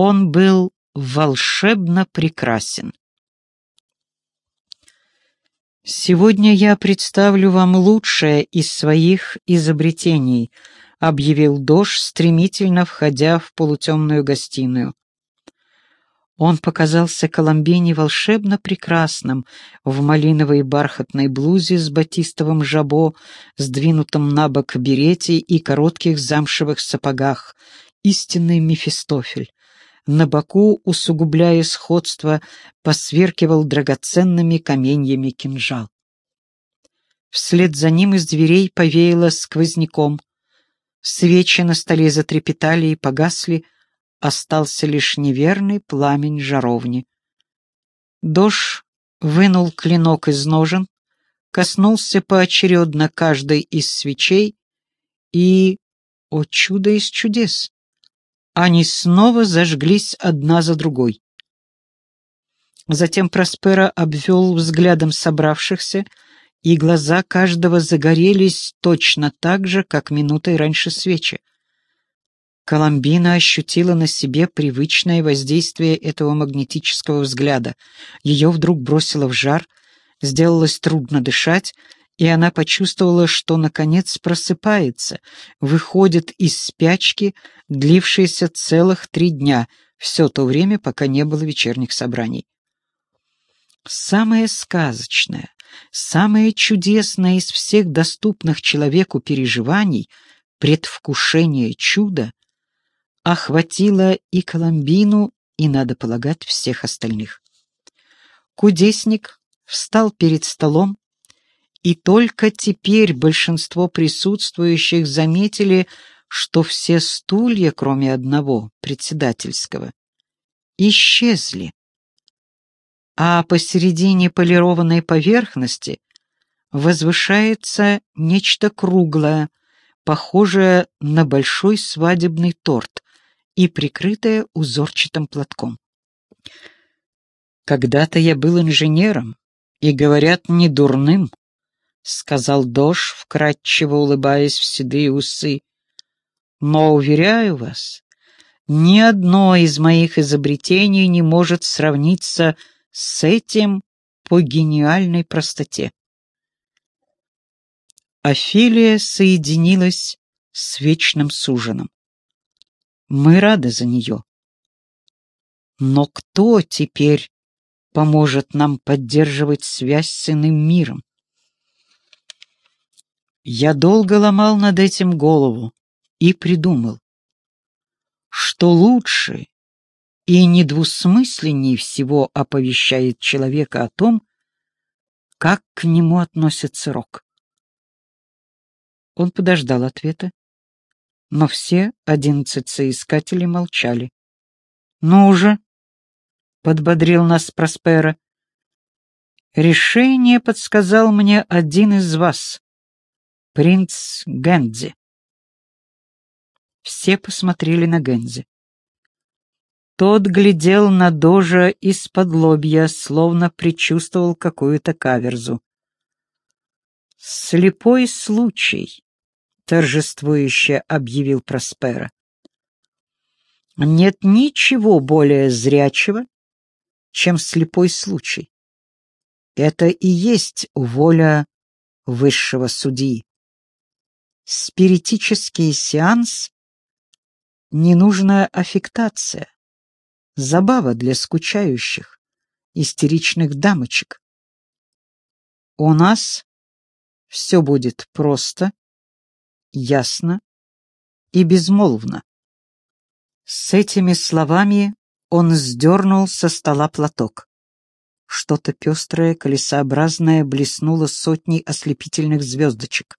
Он был волшебно прекрасен. «Сегодня я представлю вам лучшее из своих изобретений», — объявил Дош, стремительно входя в полутемную гостиную. Он показался Коломбине волшебно прекрасным в малиновой бархатной блузе с батистовым жабо, сдвинутым на бок берете и коротких замшевых сапогах. Истинный Мефистофель на боку, усугубляя сходство, посверкивал драгоценными каменьями кинжал. Вслед за ним из дверей повеяло сквозняком. Свечи на столе затрепетали и погасли, остался лишь неверный пламень жаровни. Дож вынул клинок из ножен, коснулся поочередно каждой из свечей и, о чудо из чудес, они снова зажглись одна за другой. Затем Проспера обвел взглядом собравшихся, и глаза каждого загорелись точно так же, как минутой раньше свечи. Коломбина ощутила на себе привычное воздействие этого магнетического взгляда. Ее вдруг бросило в жар, сделалось трудно дышать, и она почувствовала, что, наконец, просыпается, выходит из спячки, длившейся целых три дня, все то время, пока не было вечерних собраний. Самое сказочное, самое чудесное из всех доступных человеку переживаний, предвкушение чуда, охватило и Коломбину, и, надо полагать, всех остальных. Кудесник встал перед столом, и только теперь большинство присутствующих заметили, что все стулья, кроме одного, председательского, исчезли. А посередине полированной поверхности возвышается нечто круглое, похожее на большой свадебный торт и прикрытое узорчатым платком. Когда-то я был инженером, и, говорят, не дурным, — сказал Дош, вкратчиво улыбаясь в седые усы. «Но, уверяю вас, ни одно из моих изобретений не может сравниться с этим по гениальной простоте». Офелия соединилась с вечным суженым. Мы рады за нее. Но кто теперь поможет нам поддерживать связь с иным миром? Я долго ломал над этим голову и придумал, что лучше и недвусмысленней всего оповещает человека о том, как к нему относится Рок. Он подождал ответа, но все одиннадцать соискателей молчали. «Ну уже!» — подбодрил нас Проспера. «Решение подсказал мне один из вас принц Гэнзи. Все посмотрели на Гэнзи. Тот глядел на Дожа из-под лобья, словно предчувствовал какую-то каверзу. «Слепой случай», — торжествующе объявил Проспера. «Нет ничего более зрячего, чем слепой случай. Это и есть воля высшего судьи спиритический сеанс — ненужная аффектация, забава для скучающих, истеричных дамочек. У нас все будет просто, ясно и безмолвно. С этими словами он сдернул со стола платок. Что-то пестрое, колесообразное блеснуло сотней ослепительных звездочек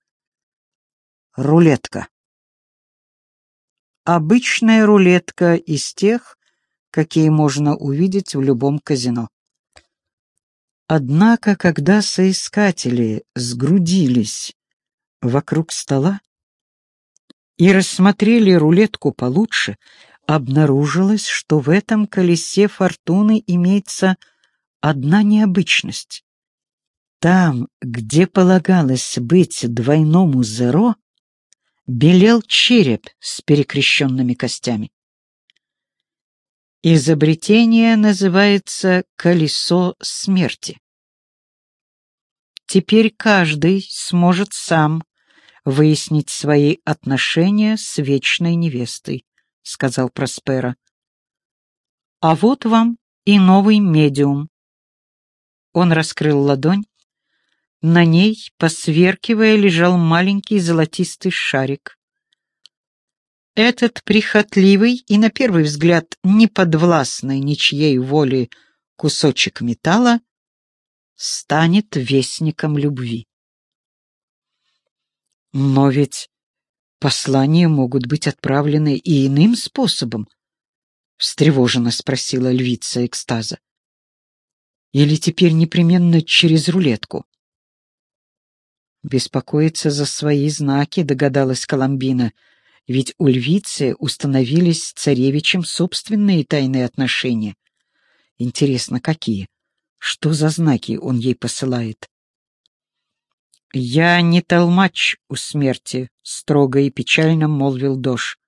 рулетка. Обычная рулетка из тех, какие можно увидеть в любом казино. Однако, когда соискатели сгрудились вокруг стола и рассмотрели рулетку получше, обнаружилось, что в этом колесе фортуны имеется одна необычность. Там, где полагалось быть двойному зеро, белел череп с перекрещенными костями. Изобретение называется «колесо смерти». Теперь каждый сможет сам выяснить свои отношения с вечной невестой, — сказал Проспера. А вот вам и новый медиум. Он раскрыл ладонь. На ней, посверкивая, лежал маленький золотистый шарик. Этот прихотливый и, на первый взгляд, неподвластный ничьей воле кусочек металла станет вестником любви. Но ведь послания могут быть отправлены и иным способом, встревоженно спросила львица экстаза. Или теперь непременно через рулетку? Беспокоиться за свои знаки, догадалась Коломбина — ведь у львицы установились с царевичем собственные тайные отношения. Интересно, какие? Что за знаки он ей посылает? «Я не толмач у смерти», — строго и печально молвил Дош.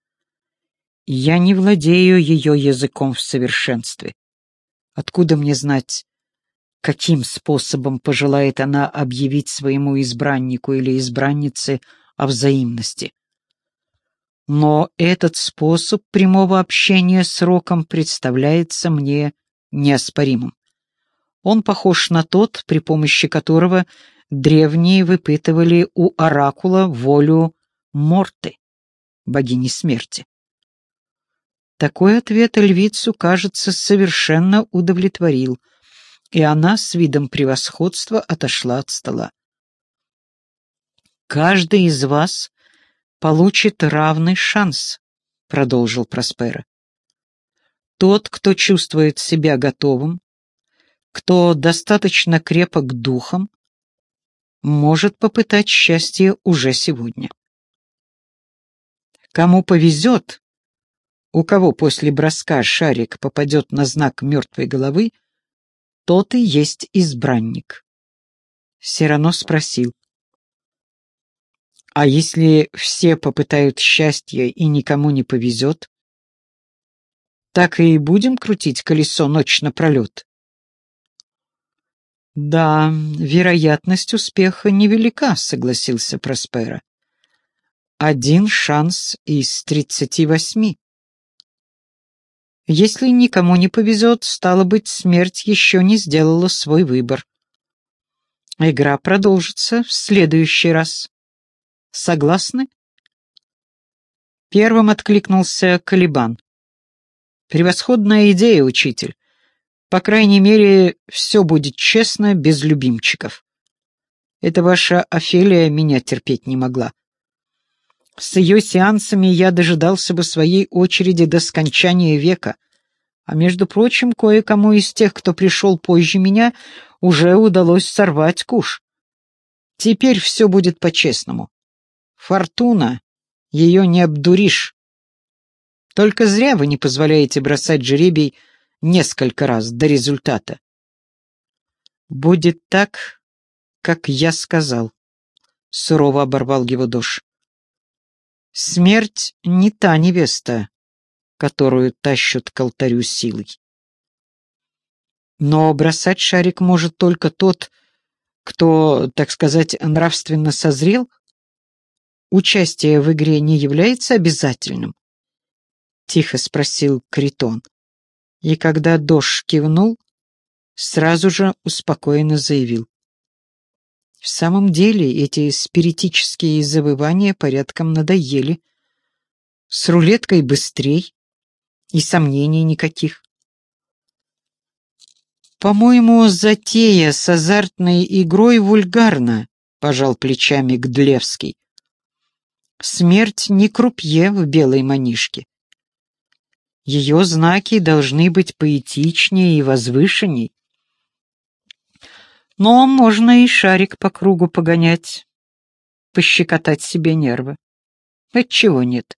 «Я не владею ее языком в совершенстве. Откуда мне знать, каким способом пожелает она объявить своему избраннику или избраннице о взаимности?» но этот способ прямого общения с Роком представляется мне неоспоримым. Он похож на тот, при помощи которого древние выпытывали у оракула волю Морты, богини смерти. Такой ответ львицу, кажется, совершенно удовлетворил, и она с видом превосходства отошла от стола. «Каждый из вас получит равный шанс, продолжил Проспера. Тот, кто чувствует себя готовым, кто достаточно крепок духом, может попытать счастье уже сегодня. Кому повезет, у кого после броска шарик попадет на знак мертвой головы, тот и есть избранник. Сирано спросил, а если все попытают счастье и никому не повезет? Так и будем крутить колесо ночь напролет? Да, вероятность успеха невелика, согласился Проспера. Один шанс из тридцати восьми. Если никому не повезет, стало быть, смерть еще не сделала свой выбор. Игра продолжится в следующий раз. Согласны?» Первым откликнулся Калибан. «Превосходная идея, учитель. По крайней мере, все будет честно, без любимчиков. Это ваша Офелия меня терпеть не могла. С ее сеансами я дожидался бы своей очереди до скончания века. А между прочим, кое-кому из тех, кто пришел позже меня, уже удалось сорвать куш. Теперь все будет по-честному. Фортуна, ее не обдуришь. Только зря вы не позволяете бросать жеребий несколько раз до результата. Будет так, как я сказал, сурово оборвал его дождь. Смерть не та невеста, которую тащат к алтарю силой. Но бросать шарик может только тот, кто, так сказать, нравственно созрел — участие в игре не является обязательным?» — тихо спросил Критон. И когда Дош кивнул, сразу же успокоенно заявил. В самом деле эти спиритические завывания порядком надоели. С рулеткой быстрей, и сомнений никаких. «По-моему, затея с азартной игрой вульгарна», — пожал плечами Гдлевский. Смерть не крупье в белой манишке. Ее знаки должны быть поэтичнее и возвышенней. Но можно и шарик по кругу погонять, пощекотать себе нервы. Отчего нет?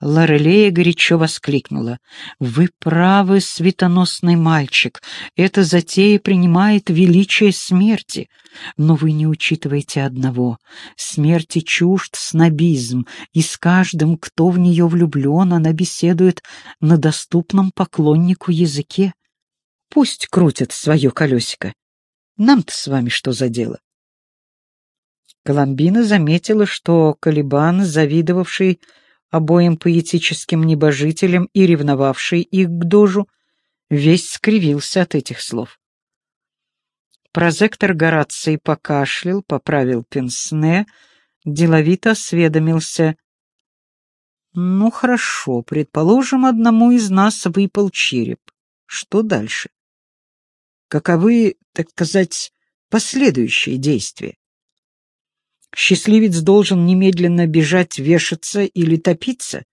Лорелея горячо воскликнула. «Вы правы, светоносный мальчик. Эта затея принимает величие смерти. Но вы не учитываете одного. Смерти чужд снобизм, и с каждым, кто в нее влюблен, она беседует на доступном поклоннику языке. Пусть крутят свое колесико. Нам-то с вами что за дело?» Коломбина заметила, что Калибан, завидовавший обоим поэтическим небожителям и ревновавший их к дожу, весь скривился от этих слов. Прозектор Гораций покашлял, поправил пенсне, деловито осведомился. «Ну, хорошо, предположим, одному из нас выпал череп. Что дальше? Каковы, так сказать, последующие действия?» Счастливец должен немедленно бежать, вешаться или топиться?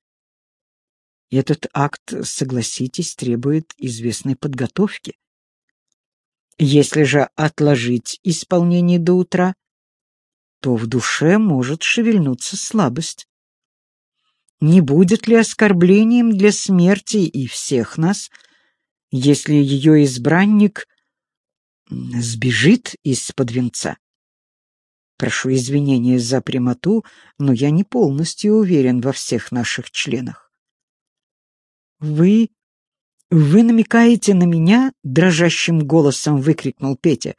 Этот акт, согласитесь, требует известной подготовки. Если же отложить исполнение до утра, то в душе может шевельнуться слабость. Не будет ли оскорблением для смерти и всех нас, если ее избранник сбежит из-под венца? Прошу извинения за прямоту, но я не полностью уверен во всех наших членах. Вы... вы намекаете на меня? Дрожащим голосом выкрикнул Петя.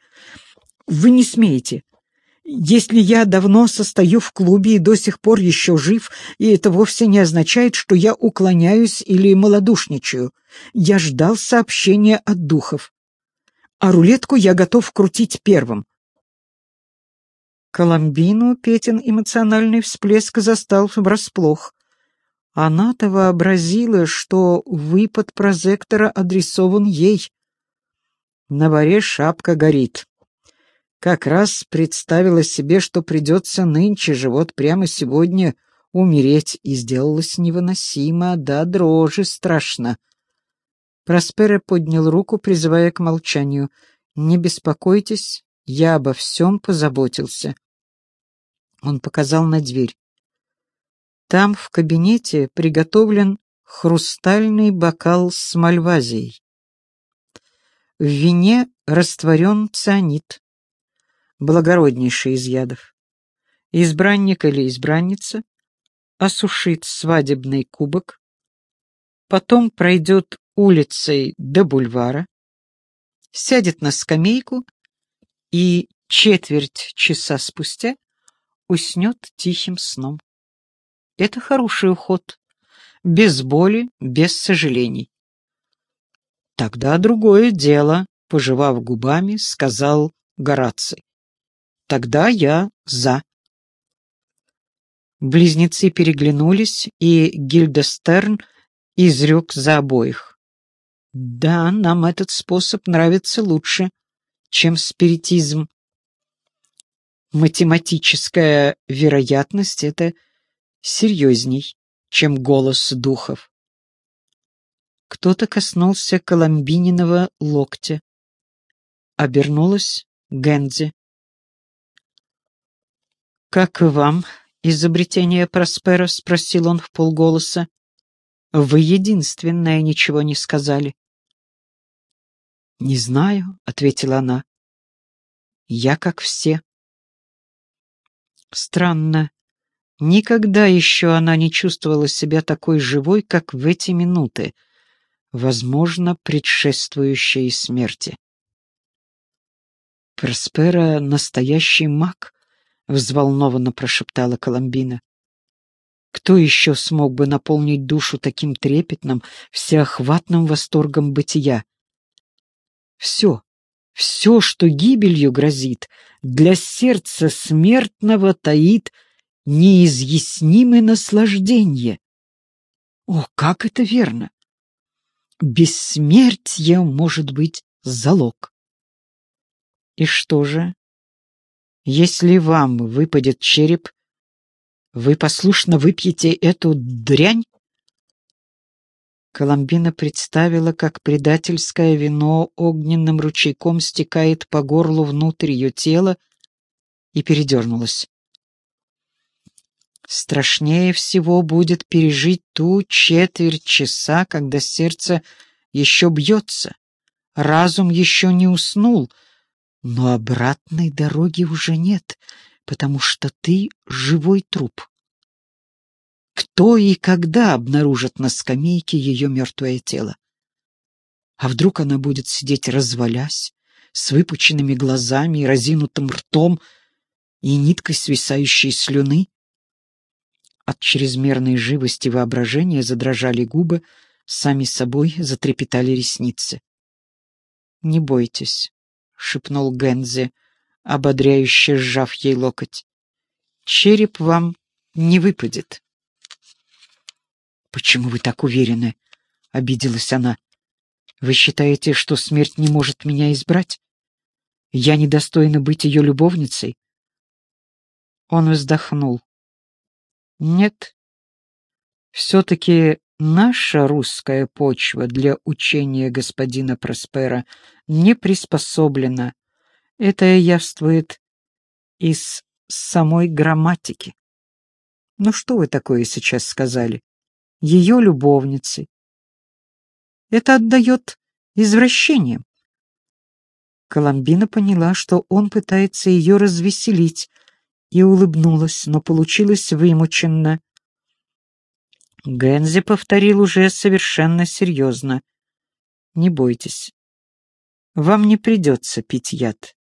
Вы не смеете. Если я давно состою в клубе и до сих пор еще жив, и это вовсе не означает, что я уклоняюсь или малодушничаю. Я ждал сообщения от духов. А рулетку я готов крутить первым. Коломбину Петин эмоциональный всплеск застал врасплох. Она-то вообразила, что выпад прозектора адресован ей. На варе шапка горит. Как раз представила себе, что придется нынче же, вот прямо сегодня, умереть, и сделалось невыносимо, да дрожи страшно. Проспера поднял руку, призывая к молчанию. «Не беспокойтесь, я обо всем позаботился. Он показал на дверь. Там, в кабинете, приготовлен хрустальный бокал с мальвазией. В вине растворен цианид, благороднейший из ядов. Избранник или избранница осушит свадебный кубок, потом пройдет улицей до бульвара, сядет на скамейку и четверть часа спустя уснет тихим сном. Это хороший уход, без боли, без сожалений. Тогда другое дело, пожевав губами, сказал Гораций. Тогда я за. Близнецы переглянулись, и Гильдестерн изрек за обоих. Да, нам этот способ нравится лучше, чем спиритизм. Математическая вероятность — это серьезней, чем голос духов. Кто-то коснулся Коломбининого локтя. Обернулась Гензи. «Как и вам изобретение Проспера?» — спросил он в полголоса. «Вы единственная ничего не сказали». «Не знаю», — ответила она. «Я как все». Странно. Никогда еще она не чувствовала себя такой живой, как в эти минуты, возможно, предшествующие смерти. «Проспера — настоящий маг», — взволнованно прошептала Коломбина. «Кто еще смог бы наполнить душу таким трепетным, всеохватным восторгом бытия?» «Все, все, что гибелью грозит, для сердца смертного таит неизъяснимое наслаждение. О, как это верно! Бессмертие может быть залог. И что же, если вам выпадет череп, вы послушно выпьете эту дрянь? Коломбина представила, как предательское вино огненным ручейком стекает по горлу внутрь ее тела и передернулась. Страшнее всего будет пережить ту четверть часа, когда сердце еще бьется, разум еще не уснул, но обратной дороги уже нет, потому что ты живой труп. Кто и когда обнаружит на скамейке ее мертвое тело? А вдруг она будет сидеть развалясь, с выпученными глазами и разинутым ртом, и ниткой свисающей слюны? От чрезмерной живости воображения задрожали губы, сами собой затрепетали ресницы. «Не бойтесь», — шепнул Гензе, ободряюще сжав ей локоть. «Череп вам не выпадет». «Почему вы так уверены?» — обиделась она. «Вы считаете, что смерть не может меня избрать? Я недостойна быть ее любовницей?» Он вздохнул. Нет. Все-таки наша русская почва для учения господина Проспера не приспособлена. Это явствует из самой грамматики. Ну что вы такое сейчас сказали? Ее любовницы. Это отдает извращением. Коломбина поняла, что он пытается ее развеселить, и улыбнулась, но получилось вымученно. Гензи повторил уже совершенно серьезно. «Не бойтесь, вам не придется пить яд,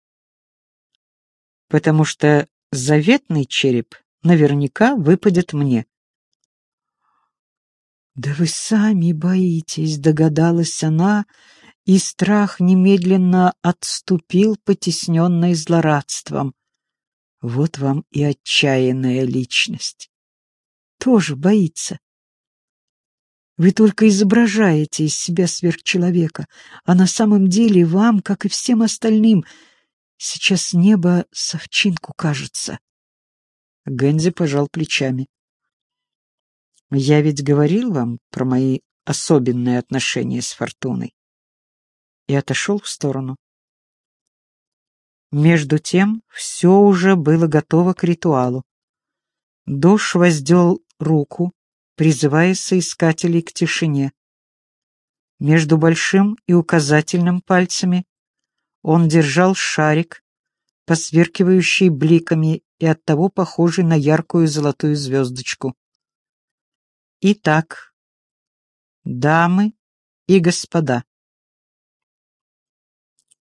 потому что заветный череп наверняка выпадет мне». «Да вы сами боитесь», — догадалась она, и страх немедленно отступил, потесненный злорадством. Вот вам и отчаянная личность. Тоже боится. Вы только изображаете из себя сверхчеловека, а на самом деле вам, как и всем остальным, сейчас небо совчинку кажется. Гэнзи пожал плечами. Я ведь говорил вам про мои особенные отношения с Фортуной. И отошел в сторону. Между тем все уже было готово к ритуалу. Дош воздел руку, призывая соискателей к тишине. Между большим и указательным пальцами он держал шарик, посверкивающий бликами и оттого похожий на яркую золотую звездочку. Итак, дамы и господа,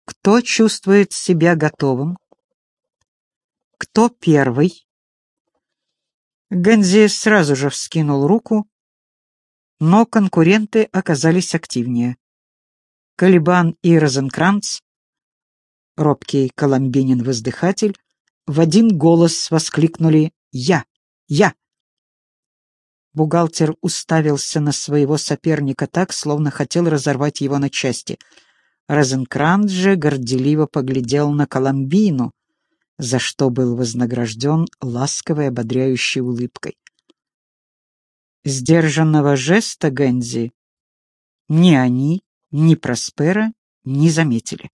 кто чувствует себя готовым? Кто первый? Гензи сразу же вскинул руку, но конкуренты оказались активнее. Калибан и Розенкранц, робкий коломбинин-воздыхатель, в один голос воскликнули «Я! Я!». Бухгалтер уставился на своего соперника так, словно хотел разорвать его на части — Розенкранц же горделиво поглядел на Коломбину, за что был вознагражден ласковой ободряющей улыбкой. Сдержанного жеста Гензи ни они, ни Проспера не заметили.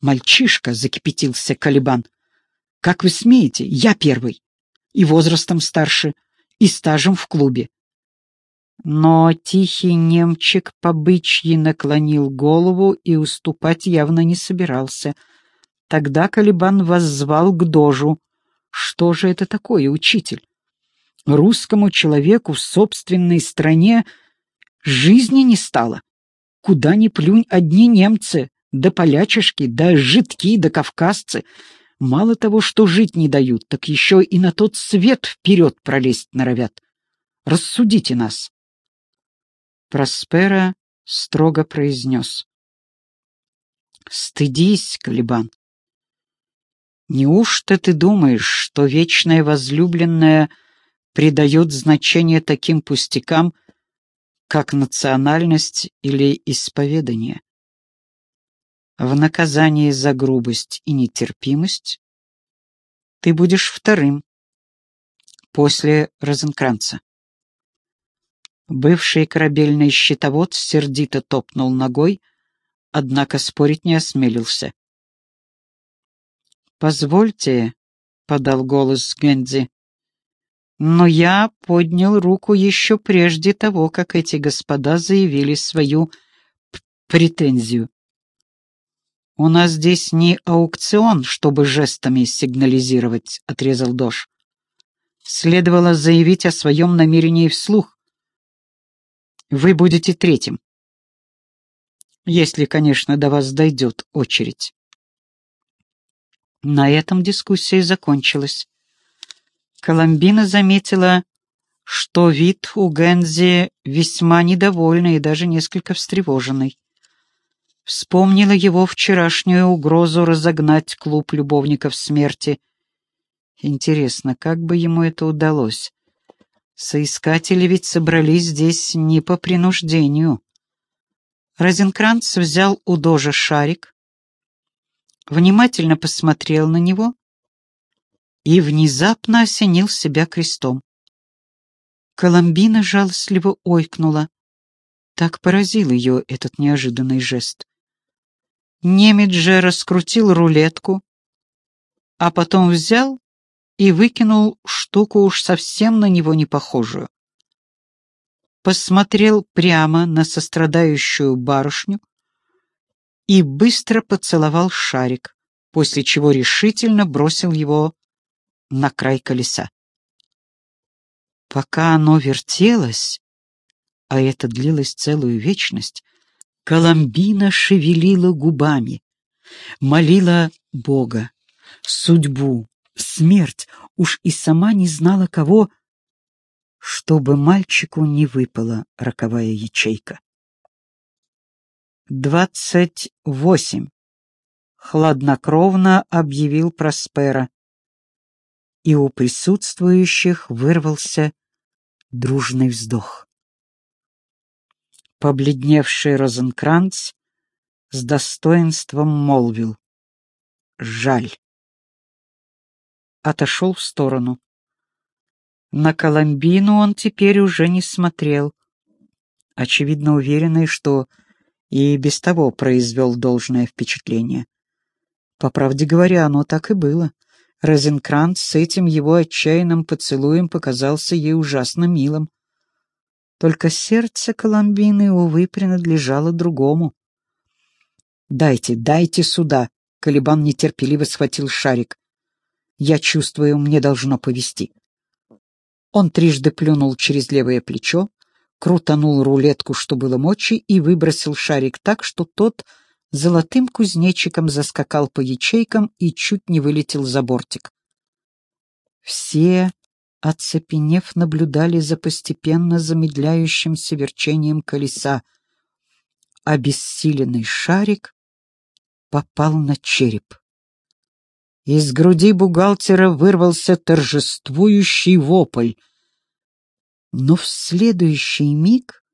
«Мальчишка!» — закипятился Калибан. «Как вы смеете? Я первый. И возрастом старше, и стажем в клубе. Но тихий немчик по бычьи наклонил голову и уступать явно не собирался. Тогда Калибан воззвал к дожу. «Что же это такое, учитель? Русскому человеку в собственной стране жизни не стало. Куда ни плюнь одни немцы, да полячишки, да жидки, да кавказцы. Мало того, что жить не дают, так еще и на тот свет вперед пролезть норовят. Рассудите нас. Проспера строго произнес. «Стыдись, Калибан. Неужто ты думаешь, что вечная возлюбленная придает значение таким пустякам, как национальность или исповедание? В наказании за грубость и нетерпимость ты будешь вторым после Розенкранца. Бывший корабельный щитовод сердито топнул ногой, однако спорить не осмелился. «Позвольте», — подал голос Гензи, Но я поднял руку еще прежде того, как эти господа заявили свою претензию. «У нас здесь не аукцион, чтобы жестами сигнализировать», — отрезал Дош. «Следовало заявить о своем намерении вслух. Вы будете третьим. Если, конечно, до вас дойдет очередь». На этом дискуссия закончилась. Коломбина заметила, что вид у Гензи весьма недовольный и даже несколько встревоженный. Вспомнила его вчерашнюю угрозу разогнать клуб любовников смерти. Интересно, как бы ему это удалось? Соискатели ведь собрались здесь не по принуждению. Розенкранц взял у Дожа шарик, внимательно посмотрел на него и внезапно осенил себя крестом. Коломбина жалостливо ойкнула. Так поразил ее этот неожиданный жест. Немец же раскрутил рулетку, а потом взял и выкинул штуку уж совсем на него не похожую. Посмотрел прямо на сострадающую барышню и быстро поцеловал шарик, после чего решительно бросил его на край колеса. Пока оно вертелось, а это длилось целую вечность, Коломбина шевелила губами, молила Бога, судьбу, смерть, уж и сама не знала кого, чтобы мальчику не выпала роковая ячейка. «Двадцать восемь», — хладнокровно объявил Проспера, и у присутствующих вырвался дружный вздох. Побледневший Розенкранц с достоинством молвил «Жаль». Отошел в сторону. На Коломбину он теперь уже не смотрел, очевидно уверенный, что и без того произвел должное впечатление. По правде говоря, оно так и было. Розенкранц с этим его отчаянным поцелуем показался ей ужасно милым. Только сердце Коломбины, увы, принадлежало другому. «Дайте, дайте сюда!» — Калибан нетерпеливо схватил шарик. «Я чувствую, мне должно повести». Он трижды плюнул через левое плечо, крутанул рулетку, что было мочи, и выбросил шарик так, что тот золотым кузнечиком заскакал по ячейкам и чуть не вылетел за бортик. Все оцепенев, наблюдали за постепенно замедляющимся верчением колеса. Обессиленный шарик попал на череп. Из груди бухгалтера вырвался торжествующий вопль. Но в следующий миг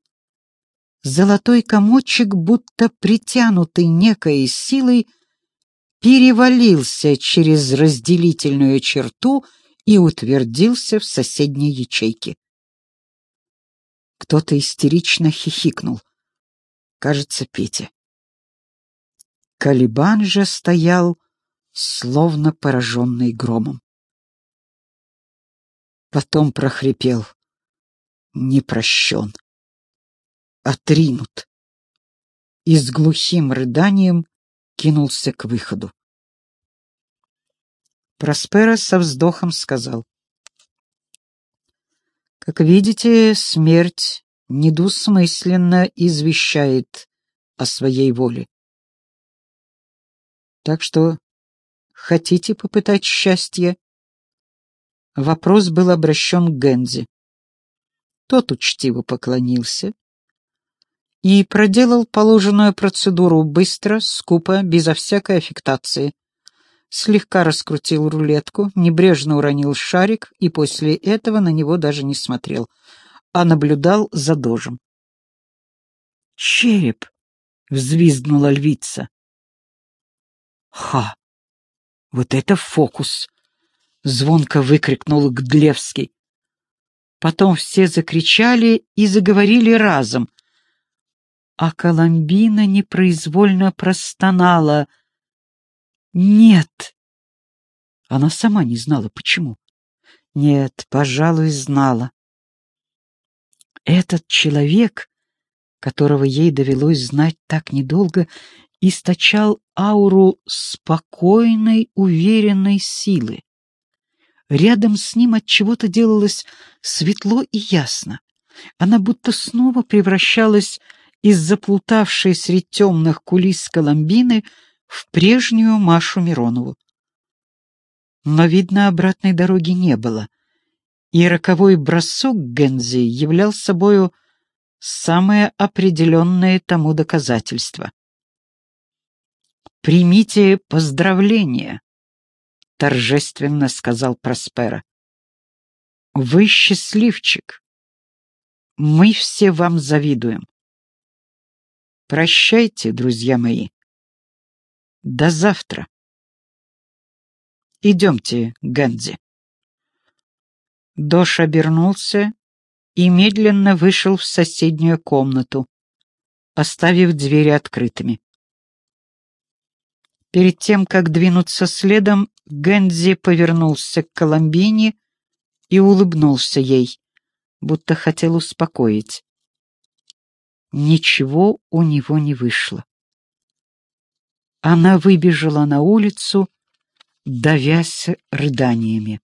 золотой комочек, будто притянутый некой силой, перевалился через разделительную черту — и утвердился в соседней ячейке. Кто-то истерично хихикнул. Кажется, Петя. Калибан же стоял, словно пораженный громом. Потом прохрипел. Не прощен. Отринут. И с глухим рыданием кинулся к выходу. Проспера со вздохом сказал. «Как видите, смерть недвусмысленно извещает о своей воле. Так что хотите попытать счастье?» Вопрос был обращен к Гензи. Тот учтиво поклонился и проделал положенную процедуру быстро, скупо, безо всякой аффектации слегка раскрутил рулетку, небрежно уронил шарик и после этого на него даже не смотрел, а наблюдал за дожем. «Череп!» — взвизгнула львица. «Ха! Вот это фокус!» — звонко выкрикнул Гдлевский. Потом все закричали и заговорили разом, а Коломбина непроизвольно простонала — нет. Она сама не знала, почему. Нет, пожалуй, знала. Этот человек, которого ей довелось знать так недолго, источал ауру спокойной, уверенной силы. Рядом с ним от чего-то делалось светло и ясно. Она будто снова превращалась из заплутавшей среди темных кулис Коломбины в прежнюю Машу Миронову. Но, видно, обратной дороги не было, и роковой бросок Гензи являл собою самое определенное тому доказательство. «Примите поздравления», — торжественно сказал Проспера. «Вы счастливчик. Мы все вам завидуем. Прощайте, друзья мои. До завтра. Идемте, Ганди. Дош обернулся и медленно вышел в соседнюю комнату, оставив двери открытыми. Перед тем, как двинуться следом, Гэнзи повернулся к Коломбине и улыбнулся ей, будто хотел успокоить. Ничего у него не вышло. Она выбежала на улицу, давясь рыданиями.